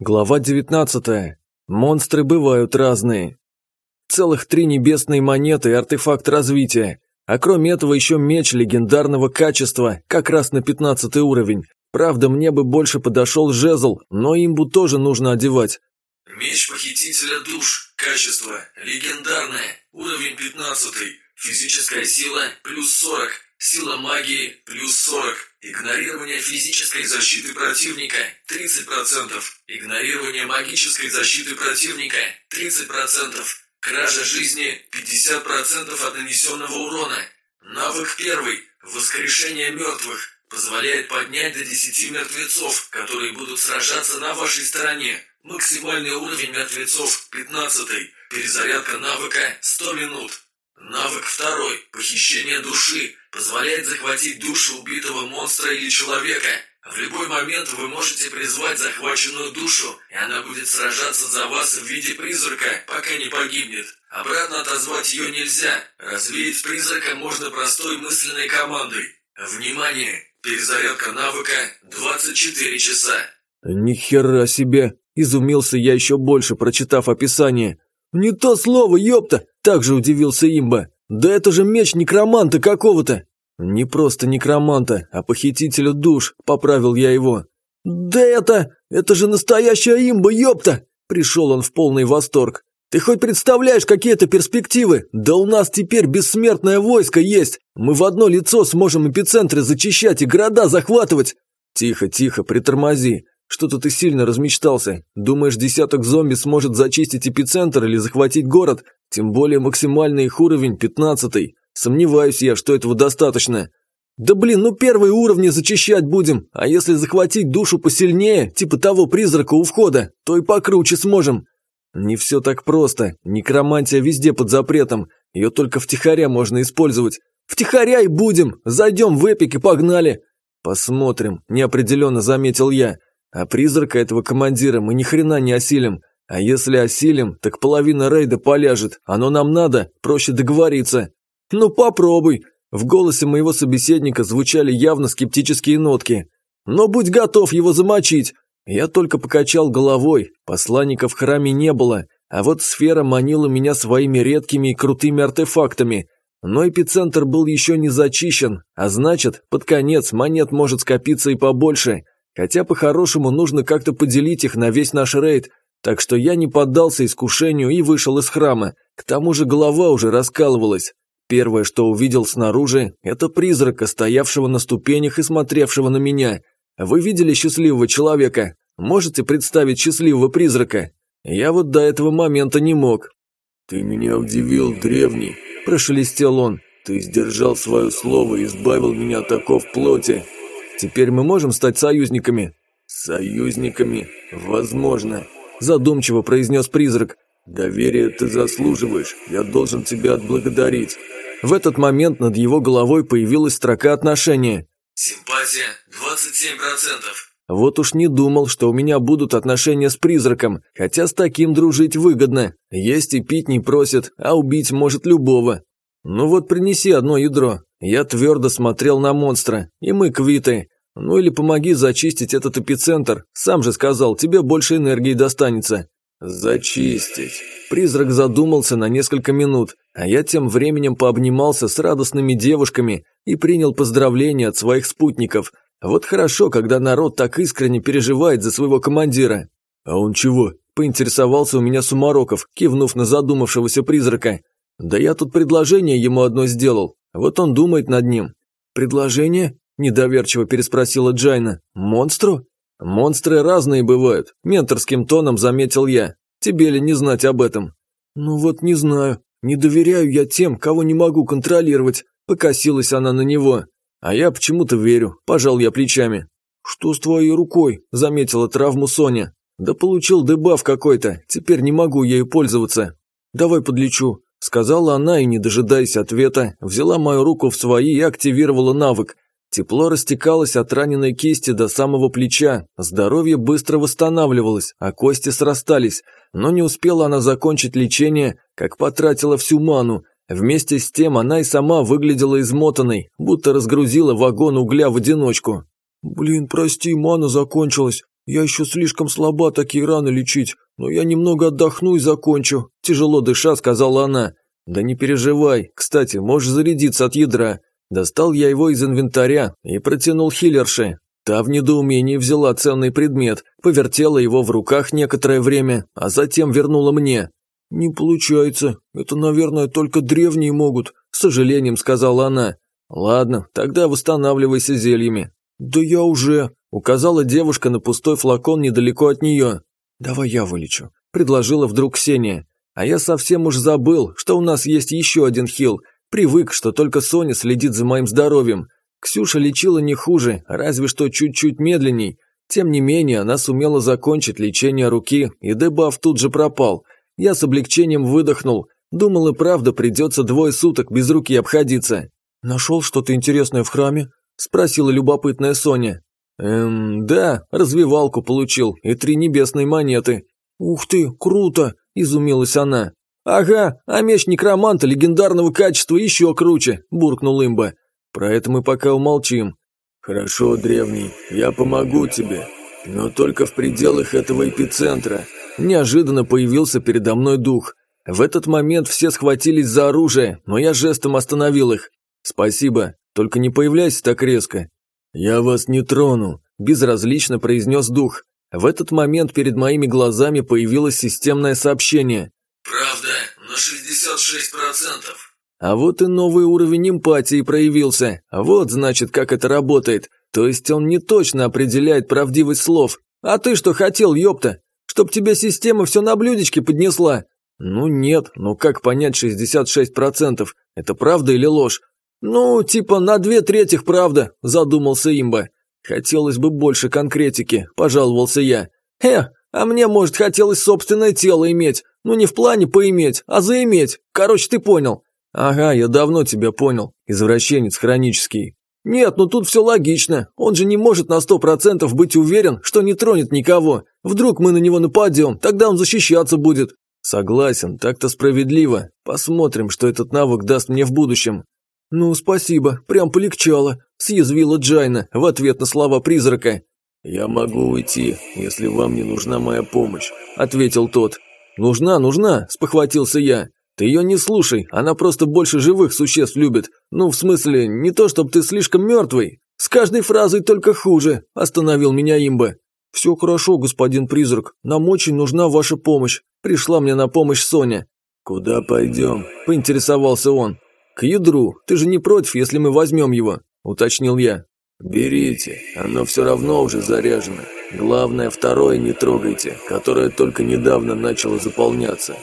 Глава 19. Монстры бывают разные. Целых три небесные монеты и артефакт развития. А кроме этого еще меч легендарного качества, как раз на 15 уровень. Правда, мне бы больше подошел жезл, но имбу тоже нужно одевать. Меч похитителя душ. Качество. Легендарное. Уровень 15. Физическая сила плюс 40. Сила магии плюс 40. Игнорирование физической защиты противника 30%. Игнорирование магической защиты противника 30%. Кража жизни 50% от нанесенного урона. Навык первый. Воскрешение мертвых. Позволяет поднять до 10 мертвецов, которые будут сражаться на вашей стороне. Максимальный уровень мертвецов 15. Перезарядка навыка 100 минут. Навык второй. Похищение души. Позволяет захватить душу убитого монстра или человека. В любой момент вы можете призвать захваченную душу, и она будет сражаться за вас в виде призрака, пока не погибнет. Обратно отозвать ее нельзя. Развеять призрака можно простой мысленной командой. Внимание! Перезарядка навыка 24 часа. Ни хера себе! Изумился я еще больше, прочитав описание. «Не то слово, ёпта!» – также удивился имба. «Да это же меч некроманта какого-то!» «Не просто некроманта, а похитителя душ», – поправил я его. «Да это... это же настоящая имба, ёпта!» Пришел он в полный восторг. «Ты хоть представляешь, какие это перспективы? Да у нас теперь бессмертное войско есть! Мы в одно лицо сможем эпицентры зачищать и города захватывать!» «Тихо, тихо, притормози. Что-то ты сильно размечтался. Думаешь, десяток зомби сможет зачистить эпицентр или захватить город? Тем более максимальный их уровень – пятнадцатый. Сомневаюсь я, что этого достаточно. Да блин, ну первые уровни зачищать будем, а если захватить душу посильнее, типа того призрака у входа, то и покруче сможем. Не все так просто. Некромантия везде под запретом. Ее только втихаря можно использовать. Втихаря и будем. Зайдем в эпик и погнали. Посмотрим, неопределенно заметил я. А призрака этого командира мы ни хрена не осилим. А если осилим, так половина рейда поляжет. Оно нам надо, проще договориться. Ну попробуй. В голосе моего собеседника звучали явно скептические нотки. Но будь готов его замочить. Я только покачал головой. Посланника в храме не было. А вот сфера манила меня своими редкими и крутыми артефактами. Но эпицентр был еще не зачищен, а значит, под конец монет может скопиться и побольше. Хотя по-хорошему нужно как-то поделить их на весь наш рейд, так что я не поддался искушению и вышел из храма. К тому же голова уже раскалывалась. Первое, что увидел снаружи, это призрака, стоявшего на ступенях и смотревшего на меня. Вы видели счастливого человека? Можете представить счастливого призрака? Я вот до этого момента не мог. «Ты меня удивил, древний», – прошелестел он. «Ты сдержал свое слово и избавил меня от оков плоти. Теперь мы можем стать союзниками?» «Союзниками? Возможно», – задумчиво произнес призрак. «Доверие ты заслуживаешь, я должен тебя отблагодарить». В этот момент над его головой появилась строка отношения. «Симпатия 27%. Вот уж не думал, что у меня будут отношения с призраком, хотя с таким дружить выгодно. Есть и пить не просит, а убить может любого. Ну вот принеси одно ядро, я твердо смотрел на монстра, и мы квиты. Ну или помоги зачистить этот эпицентр. Сам же сказал, тебе больше энергии достанется. Зачистить. Призрак задумался на несколько минут, а я тем временем пообнимался с радостными девушками и принял поздравления от своих спутников. Вот хорошо, когда народ так искренне переживает за своего командира. А он чего? Поинтересовался у меня Сумароков, кивнув на задумавшегося призрака. Да я тут предложение ему одно сделал. Вот он думает над ним. «Предложение?» – недоверчиво переспросила Джайна. «Монстру?» «Монстры разные бывают», – менторским тоном заметил я. «Тебе ли не знать об этом?» «Ну вот не знаю. Не доверяю я тем, кого не могу контролировать», – покосилась она на него. «А я почему-то верю», – пожал я плечами. «Что с твоей рукой?» – заметила травму Соня. «Да получил дебаф какой-то, теперь не могу ею пользоваться. Давай подлечу. Сказала она и, не дожидаясь ответа, взяла мою руку в свои и активировала навык. Тепло растекалось от раненой кисти до самого плеча, здоровье быстро восстанавливалось, а кости срастались, но не успела она закончить лечение, как потратила всю ману. Вместе с тем она и сама выглядела измотанной, будто разгрузила вагон угля в одиночку. «Блин, прости, мана закончилась. «Я еще слишком слаба такие раны лечить, но я немного отдохну и закончу», – тяжело дыша сказала она. «Да не переживай, кстати, можешь зарядиться от ядра». Достал я его из инвентаря и протянул хиллерше. Та в недоумении взяла ценный предмет, повертела его в руках некоторое время, а затем вернула мне. «Не получается. Это, наверное, только древние могут», – с сожалением сказала она. «Ладно, тогда восстанавливайся зельями». «Да я уже...» – указала девушка на пустой флакон недалеко от нее. «Давай я вылечу», – предложила вдруг Ксения. А я совсем уж забыл, что у нас есть еще один хил. Привык, что только Соня следит за моим здоровьем. Ксюша лечила не хуже, разве что чуть-чуть медленней. Тем не менее, она сумела закончить лечение руки, и дебаф тут же пропал. Я с облегчением выдохнул. Думал и правда придется двое суток без руки обходиться. «Нашел что-то интересное в храме?» – спросила любопытная Соня. «Эм, да, развивалку получил и три небесные монеты». «Ух ты, круто!» – изумилась она. «Ага, а меч некроманта легендарного качества еще круче», – буркнул имба. «Про это мы пока умолчим». «Хорошо, древний, я помогу тебе, но только в пределах этого эпицентра». Неожиданно появился передо мной дух. В этот момент все схватились за оружие, но я жестом остановил их. «Спасибо, только не появляйся так резко». «Я вас не трону», – безразлично произнес дух. В этот момент перед моими глазами появилось системное сообщение. «Правда, на 66%. А вот и новый уровень эмпатии проявился. Вот, значит, как это работает. То есть он не точно определяет правдивость слов. А ты что хотел, ёпта? Чтоб тебе система все на блюдечке поднесла? Ну нет, ну как понять 66%? Это правда или ложь? «Ну, типа на две трети правда», – задумался имба. «Хотелось бы больше конкретики», – пожаловался я. «Э, а мне, может, хотелось собственное тело иметь. Ну, не в плане поиметь, а заиметь. Короче, ты понял». «Ага, я давно тебя понял. Извращенец хронический». «Нет, ну тут все логично. Он же не может на сто процентов быть уверен, что не тронет никого. Вдруг мы на него нападем, тогда он защищаться будет». «Согласен, так-то справедливо. Посмотрим, что этот навык даст мне в будущем. «Ну, спасибо, прям полегчало», – съязвила Джайна в ответ на слова призрака. «Я могу уйти, если вам не нужна моя помощь», – ответил тот. «Нужна, нужна», – спохватился я. «Ты ее не слушай, она просто больше живых существ любит. Ну, в смысле, не то, чтобы ты слишком мертвый. С каждой фразой только хуже», – остановил меня имба. «Все хорошо, господин призрак, нам очень нужна ваша помощь. Пришла мне на помощь Соня». «Куда пойдем?» – поинтересовался он. «К ядру. Ты же не против, если мы возьмем его?» – уточнил я. «Берите, оно все равно уже заряжено. Главное, второе не трогайте, которое только недавно начало заполняться».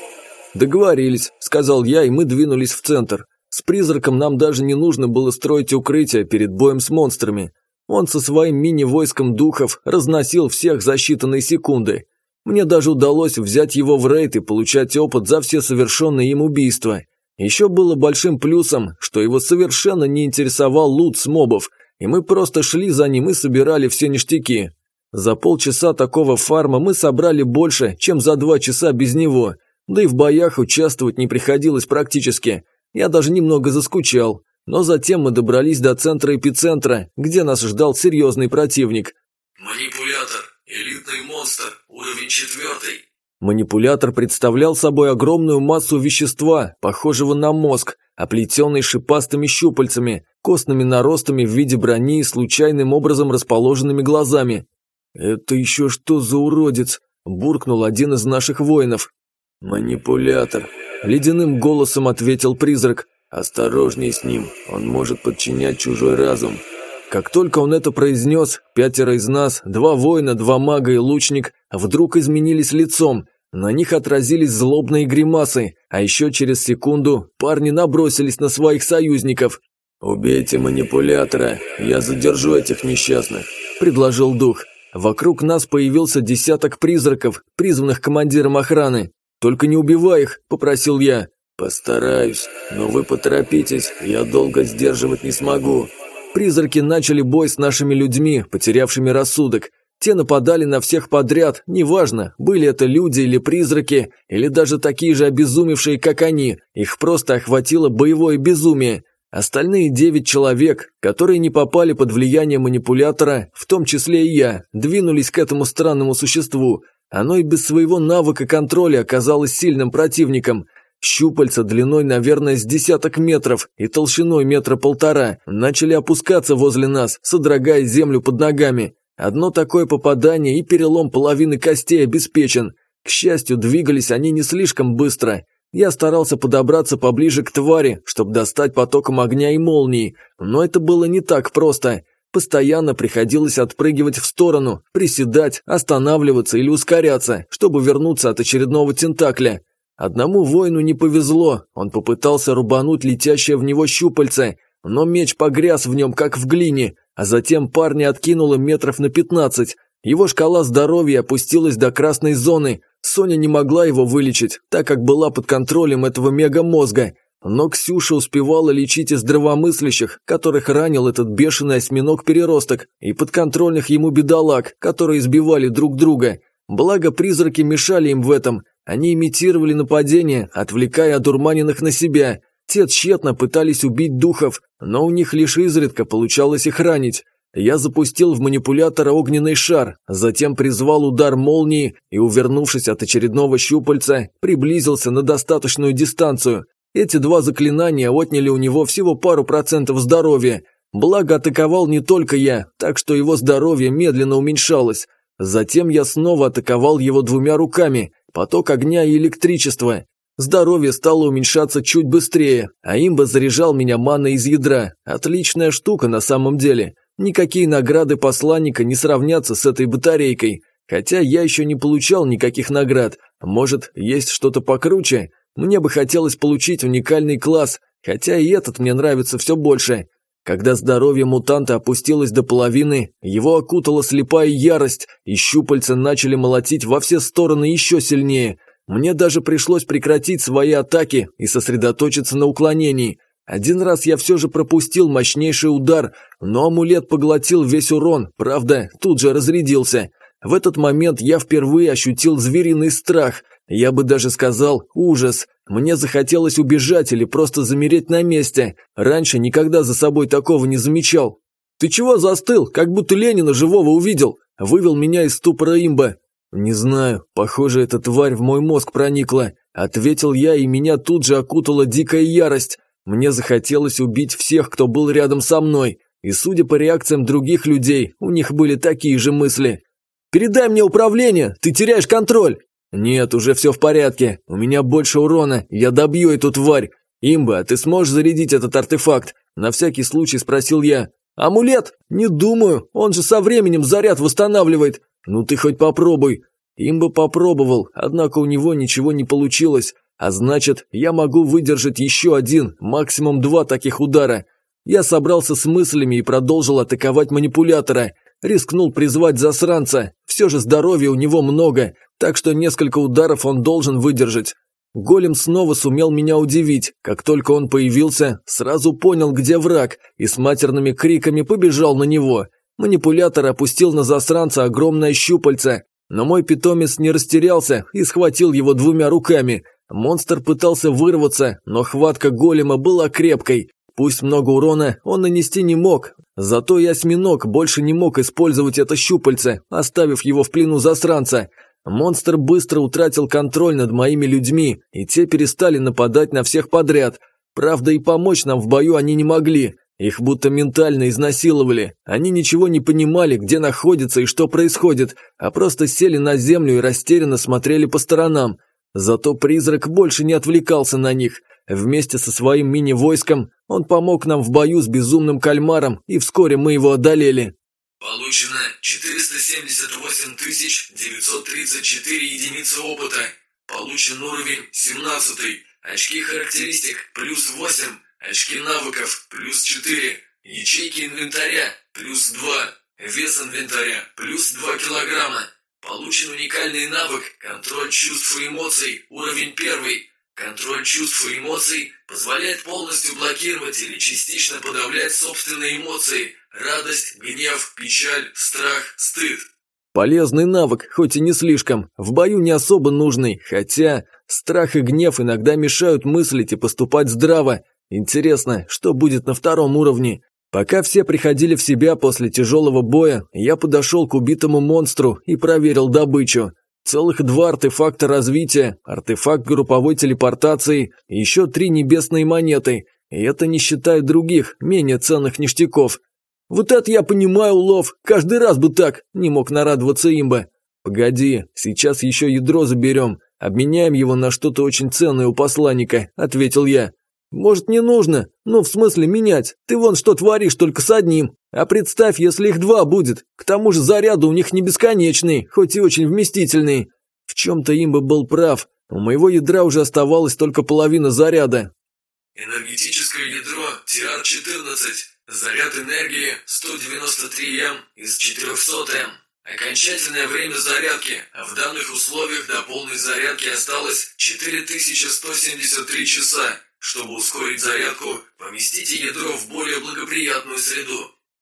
«Договорились», – сказал я, и мы двинулись в центр. С призраком нам даже не нужно было строить укрытие перед боем с монстрами. Он со своим мини-войском духов разносил всех за считанные секунды. Мне даже удалось взять его в рейд и получать опыт за все совершенные им убийства – еще было большим плюсом, что его совершенно не интересовал лут с мобов, и мы просто шли за ним и собирали все ништяки. За полчаса такого фарма мы собрали больше, чем за два часа без него, да и в боях участвовать не приходилось практически. Я даже немного заскучал. Но затем мы добрались до центра эпицентра, где нас ждал серьезный противник. «Манипулятор, элитный монстр, уровень четвертый», Манипулятор представлял собой огромную массу вещества, похожего на мозг, оплетенный шипастыми щупальцами, костными наростами в виде брони и случайным образом расположенными глазами. «Это еще что за уродец?» – буркнул один из наших воинов. «Манипулятор», – ледяным голосом ответил призрак. «Осторожней с ним, он может подчинять чужой разум». Как только он это произнес, пятеро из нас, два воина, два мага и лучник, вдруг изменились лицом, на них отразились злобные гримасы, а еще через секунду парни набросились на своих союзников. «Убейте манипулятора, я задержу этих несчастных», – предложил дух. Вокруг нас появился десяток призраков, призванных командиром охраны. «Только не убивай их», – попросил я. «Постараюсь, но вы поторопитесь, я долго сдерживать не смогу». Призраки начали бой с нашими людьми, потерявшими рассудок. Те нападали на всех подряд, неважно, были это люди или призраки, или даже такие же обезумевшие, как они, их просто охватило боевое безумие. Остальные девять человек, которые не попали под влияние манипулятора, в том числе и я, двинулись к этому странному существу. Оно и без своего навыка контроля оказалось сильным противником. Щупальца длиной, наверное, с десяток метров и толщиной метра полтора начали опускаться возле нас, содрогая землю под ногами. Одно такое попадание и перелом половины костей обеспечен. К счастью, двигались они не слишком быстро. Я старался подобраться поближе к твари, чтобы достать потоком огня и молнии, но это было не так просто. Постоянно приходилось отпрыгивать в сторону, приседать, останавливаться или ускоряться, чтобы вернуться от очередного тентакля. Одному воину не повезло, он попытался рубануть летящее в него щупальце, но меч погряз в нем, как в глине, а затем парня откинуло метров на пятнадцать. Его шкала здоровья опустилась до красной зоны. Соня не могла его вылечить, так как была под контролем этого мегамозга. Но Ксюша успевала лечить и здравомыслящих, которых ранил этот бешеный осьминог-переросток, и подконтрольных ему бедолаг, которые избивали друг друга. Благо призраки мешали им в этом. Они имитировали нападение, отвлекая одурманенных на себя. Те тщетно пытались убить духов, но у них лишь изредка получалось их ранить. Я запустил в манипулятора огненный шар, затем призвал удар молнии и, увернувшись от очередного щупальца, приблизился на достаточную дистанцию. Эти два заклинания отняли у него всего пару процентов здоровья. Благо атаковал не только я, так что его здоровье медленно уменьшалось. Затем я снова атаковал его двумя руками, поток огня и электричества. Здоровье стало уменьшаться чуть быстрее, а имба заряжал меня маной из ядра. Отличная штука на самом деле. Никакие награды посланника не сравнятся с этой батарейкой. Хотя я еще не получал никаких наград. Может, есть что-то покруче? Мне бы хотелось получить уникальный класс, хотя и этот мне нравится все больше. Когда здоровье мутанта опустилось до половины, его окутала слепая ярость, и щупальца начали молотить во все стороны еще сильнее. Мне даже пришлось прекратить свои атаки и сосредоточиться на уклонении. Один раз я все же пропустил мощнейший удар, но амулет поглотил весь урон, правда, тут же разрядился. В этот момент я впервые ощутил звериный страх, я бы даже сказал ужас. Мне захотелось убежать или просто замереть на месте. Раньше никогда за собой такого не замечал. «Ты чего застыл, как будто Ленина живого увидел?» Вывел меня из ступора имба. «Не знаю, похоже, эта тварь в мой мозг проникла», – ответил я, и меня тут же окутала дикая ярость. Мне захотелось убить всех, кто был рядом со мной, и судя по реакциям других людей, у них были такие же мысли. «Передай мне управление, ты теряешь контроль!» «Нет, уже все в порядке, у меня больше урона, я добью эту тварь. Имба, ты сможешь зарядить этот артефакт?» На всякий случай спросил я. «Амулет? Не думаю, он же со временем заряд восстанавливает. «Ну ты хоть попробуй». Имба попробовал, однако у него ничего не получилось, а значит, я могу выдержать еще один, максимум два таких удара. Я собрался с мыслями и продолжил атаковать манипулятора. Рискнул призвать засранца, все же здоровья у него много, так что несколько ударов он должен выдержать. Голем снова сумел меня удивить. Как только он появился, сразу понял, где враг, и с матерными криками побежал на него. Манипулятор опустил на засранца огромное щупальце, но мой питомец не растерялся и схватил его двумя руками. Монстр пытался вырваться, но хватка голема была крепкой. Пусть много урона он нанести не мог, зато и осьминог больше не мог использовать это щупальце, оставив его в плену засранца. Монстр быстро утратил контроль над моими людьми, и те перестали нападать на всех подряд. Правда, и помочь нам в бою они не могли. Их будто ментально изнасиловали. Они ничего не понимали, где находятся и что происходит, а просто сели на землю и растерянно смотрели по сторонам. Зато призрак больше не отвлекался на них. Вместе со своим мини-войском он помог нам в бою с безумным кальмаром, и вскоре мы его одолели. Получено 478 934 единицы опыта. Получен уровень 17. Очки характеристик плюс 8. Очки навыков плюс 4. Ячейки инвентаря плюс 2. Вес инвентаря плюс 2 килограмма. Получен уникальный навык «Контроль чувств и эмоций» уровень 1. Контроль чувств и эмоций позволяет полностью блокировать или частично подавлять собственные эмоции – радость, гнев, печаль, страх, стыд. Полезный навык, хоть и не слишком, в бою не особо нужный, хотя страх и гнев иногда мешают мыслить и поступать здраво, Интересно, что будет на втором уровне? Пока все приходили в себя после тяжелого боя, я подошел к убитому монстру и проверил добычу. Целых два артефакта развития, артефакт групповой телепортации и еще три небесные монеты. И это не считая других, менее ценных ништяков. Вот это я понимаю, улов, каждый раз бы так, не мог нарадоваться имба. Погоди, сейчас еще ядро заберем, обменяем его на что-то очень ценное у посланника, ответил я. Может, не нужно? Ну, в смысле менять. Ты вон что творишь только с одним. А представь, если их два будет. К тому же заряды у них не бесконечные, хоть и очень вместительные. В чем-то имба был прав. У моего ядра уже оставалась только половина заряда. Энергетическое ядро TR-14. Заряд энергии 193М из 400М. Окончательное время зарядки, а в данных условиях до полной зарядки осталось 4173 часа. Чтобы ускорить зарядку, поместите ядро в более благоприятную среду.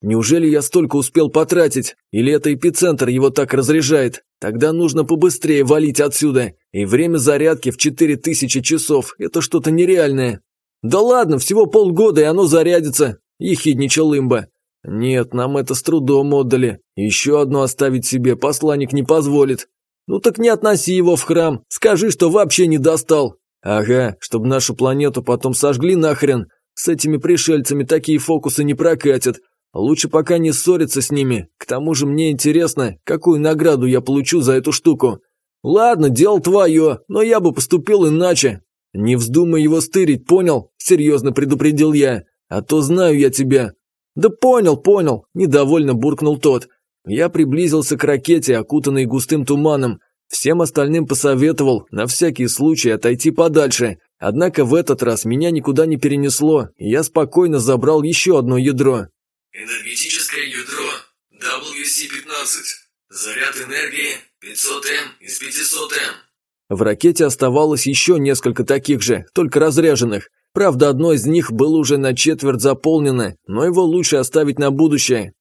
Неужели я столько успел потратить? Или это эпицентр его так разряжает? Тогда нужно побыстрее валить отсюда. И время зарядки в 4000 часов – это что-то нереальное. Да ладно, всего полгода и оно зарядится, ехидничал имба. Нет, нам это с трудом отдали. Еще одно оставить себе посланник не позволит. Ну так не относи его в храм, скажи, что вообще не достал. Ага, чтобы нашу планету потом сожгли нахрен. С этими пришельцами такие фокусы не прокатят. Лучше пока не ссориться с ними. К тому же мне интересно, какую награду я получу за эту штуку. Ладно, дело твое, но я бы поступил иначе. Не вздумай его стырить, понял? Серьезно предупредил я. А то знаю я тебя. Да понял, понял, недовольно буркнул тот. Я приблизился к ракете, окутанной густым туманом. Всем остальным посоветовал на всякий случай отойти подальше, однако в этот раз меня никуда не перенесло, и я спокойно забрал еще одно ядро. Энергетическое ядро WC-15. Заряд энергии 500М из 500М. В ракете оставалось еще несколько таких же, только разряженных. Правда, одно из них было уже на четверть заполнено, но его лучше оставить на будущее.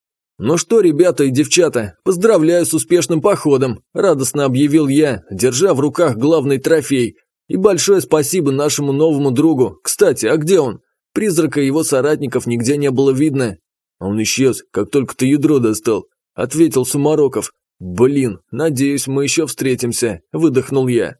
«Ну что, ребята и девчата, поздравляю с успешным походом», – радостно объявил я, держа в руках главный трофей. «И большое спасибо нашему новому другу. Кстати, а где он?» Призрака его соратников нигде не было видно. «Он исчез, как только ты ядро достал», – ответил Сумароков. «Блин, надеюсь, мы еще встретимся», – выдохнул я.